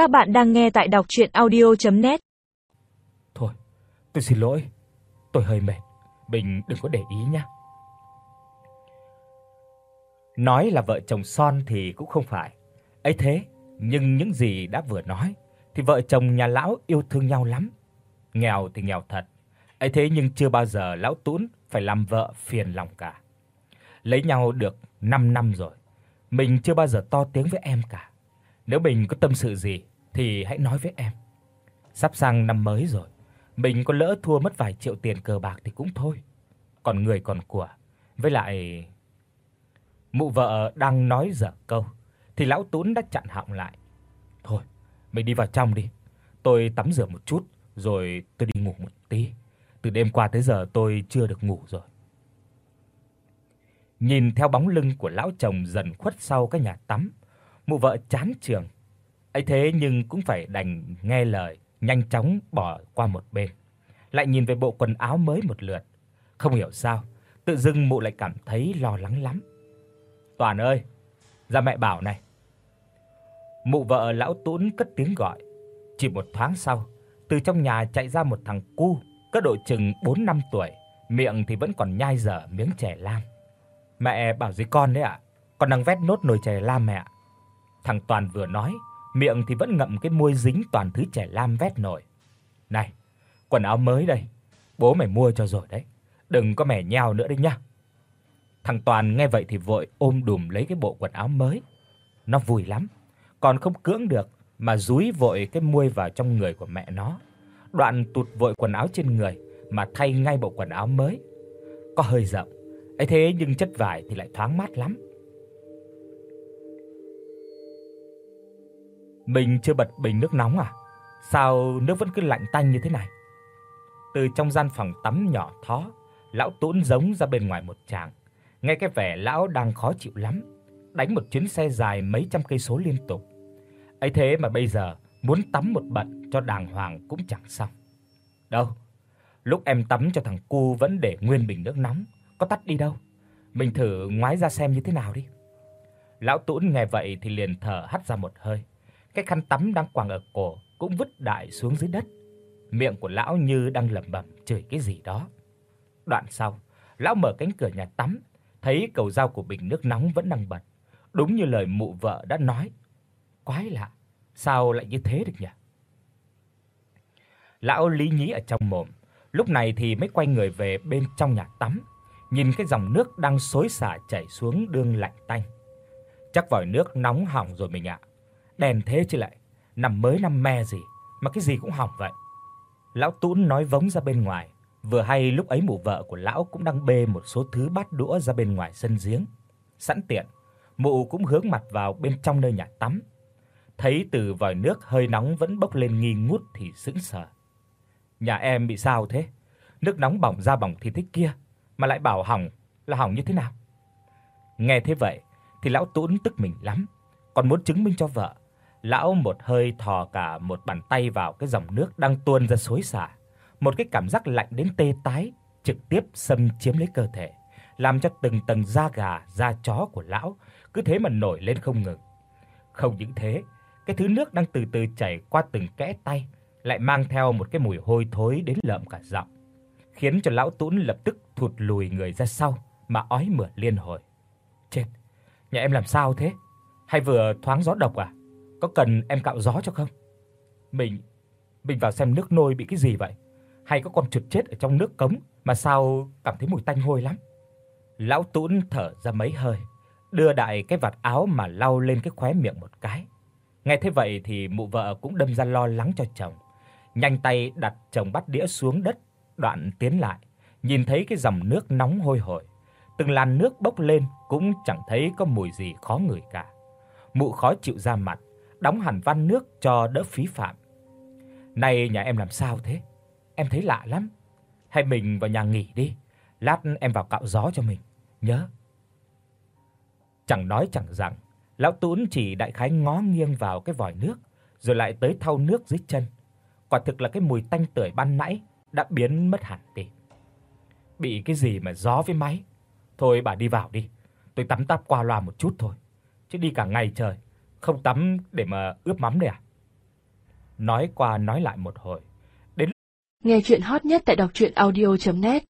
Các bạn đang nghe tại đọc audio net Thôi, tôi xin lỗi. Tôi hơi mệt. Bình đừng có để ý nhé. Nói là vợ chồng son thì cũng không phải. Ấy thế, nhưng những gì đã vừa nói thì vợ chồng nhà lão yêu thương nhau lắm. Nghèo thì nghèo thật. Ấy thế nhưng chưa bao giờ lão Tún phải làm vợ phiền lòng cả. Lấy nhau được 5 năm rồi, mình chưa bao giờ to tiếng với em cả. Nếu mình có tâm sự gì thì hãy nói với em. Sắp sang năm mới rồi, mình có lỡ thua mất vài triệu tiền cờ bạc thì cũng thôi. Còn người còn của, với lại mụ vợ đang nói dở câu thì lão Tún đã chặn họng lại. Thôi, mình đi vào trong đi. Tôi tắm rửa một chút rồi tôi đi ngủ một tí. Từ đêm qua tới giờ tôi chưa được ngủ rồi. Nhìn theo bóng lưng của lão chồng dần khuất sau cái nhà tắm, mụ vợ chán chường. Ấy thế nhưng cũng phải đành nghe lời, nhanh chóng bỏ qua một bên. Lại nhìn về bộ quần áo mới một lượt, không hiểu sao, tự dưng mụ lại cảm thấy lo lắng lắm. Toàn ơi, ra mẹ bảo này. Mụ vợ lão Tún cất tiếng gọi. Chỉ một thoáng sau, từ trong nhà chạy ra một thằng cu, có độ chừng 4 năm tuổi, miệng thì vẫn còn nhai dở miếng chè lam. Mẹ bảo gì con đấy ạ, con đang vét nốt nồi chè lam mẹ ạ. Thằng Toàn vừa nói, miệng thì vẫn ngậm cái môi dính toàn thứ trẻ lam vét nồi. Này, quần áo mới đây, bố mày mua cho rồi đấy, đừng có mẻ nhào nữa đấy nhá. Thằng Toàn nghe vậy thì vội ôm đùm lấy cái bộ quần áo mới. Nó vui lắm, còn không cưỡng được mà dúi vội cái muôi vào trong người của mẹ nó. Đoạn tụt vội quần áo trên người mà thay ngay bộ quần áo mới. Có hơi rộng, ấy thế nhưng chất vải thì lại thoáng mát lắm. Mình chưa bật bình nước nóng à? Sao nước vẫn cứ lạnh tanh như thế này? Từ trong gian phòng tắm nhỏ thó, lão Tốn giống ra bên ngoài một tràng. Nghe cái vẻ lão đang khó chịu lắm, đánh một chuyến xe dài mấy trăm cây số liên tục. Ấy thế mà bây giờ muốn tắm một bận cho đàng hoàng cũng chẳng xong. Đâu? Lúc em tắm cho thằng cu vẫn để nguyên bình nước nóng, có tắt đi đâu. Mình thử ngoái ra xem như thế nào đi. Lão Tún nghe vậy thì liền thở hắt ra một hơi. Cái khăn tắm đang quàng ở cổ cũng vứt đại xuống dưới đất. Miệng của lão như đang lẩm bẩm chửi cái gì đó. Đoạn sau, lão mở cánh cửa nhà tắm, thấy cầu dao của bình nước nóng vẫn đang bật. Đúng như lời mụ vợ đã nói. Quái lạ, sao lại như thế được nhỉ? Lão lý nhí ở trong mồm, lúc này thì mới quay người về bên trong nhà tắm, nhìn cái dòng nước đang xối xả chảy xuống đương lạnh tanh. Chắc vòi nước nóng hỏng rồi mình ạ. Đèn thế chứ lại, năm mới năm me gì mà cái gì cũng hỏng vậy. Lão Tún nói vống ra bên ngoài, vừa hay lúc ấy mụ vợ của lão cũng đang bê một số thứ bát đũa ra bên ngoài sân giếng. Sẵn tiện, mụ cũng hướng mặt vào bên trong nơi nhà tắm. Thấy từ vòi nước hơi nóng vẫn bốc lên nghi ngút thì sững sờ. Nhà em bị sao thế? Nước nóng bỏng ra bỏng thì thế kia mà lại bảo hỏng, là hỏng như thế nào? Nghe thế vậy thì lão Tún tức mình lắm, còn muốn chứng minh cho vợ. Lão một hơi thò cả một bàn tay vào cái dòng nước đang tuôn ra xối xả. Một cái cảm giác lạnh đến tê tái trực tiếp xâm chiếm lấy cơ thể, làm cho từng tầng da gà, da chó của lão cứ thế mà nổi lên không ngừng. Không những thế, cái thứ nước đang từ từ chảy qua từng kẽ tay lại mang theo một cái mùi hôi thối đến lợm cả giọng, khiến cho lão Tún lập tức thụt lùi người ra sau mà ói mửa liên hồi. Chết, nhà em làm sao thế? Hay vừa thoáng gió độc à? Có cần em cạo gió cho không? Mình mình vào xem nước nôi bị cái gì vậy? Hay có con chuột chết ở trong nước cống mà sao cảm thấy mùi tanh hôi lắm? Lão Tún thở ra mấy hơi, đưa đại cái vạt áo mà lau lên cái khóe miệng một cái. Nghe thế vậy thì mụ vợ cũng đâm ra lo lắng cho chồng. Nhanh tay đặt chồng bắt đĩa xuống đất, đoạn tiến lại, nhìn thấy cái dòng nước nóng hôi hổi. Từng làn nước bốc lên cũng chẳng thấy có mùi gì khó ngửi cả. Mụ khó chịu ra mặt, đóng hẳn van nước cho đỡ phí phạm. "Này nhà em làm sao thế? Em thấy lạ lắm. Hay mình vào nhà nghỉ đi, lát em vào cạo gió cho mình, nhớ." Chẳng nói chẳng rằng, lão Tún chỉ đại khái ngó nghiêng vào cái vòi nước, rồi lại tới thau nước dưới chân. Quả thực là cái mùi tanh tưởi ban nãy đã biến mất hẳn đi. Bị cái gì mà gió với máy? Thôi bà đi vào đi, tôi tắm táp qua loa một chút thôi, chứ đi cả ngày trời, không tắm để mà ướp mắm đây à? nói qua nói lại một hồi. Đến Nghe truyện hot nhất tại doctruyenaudio.net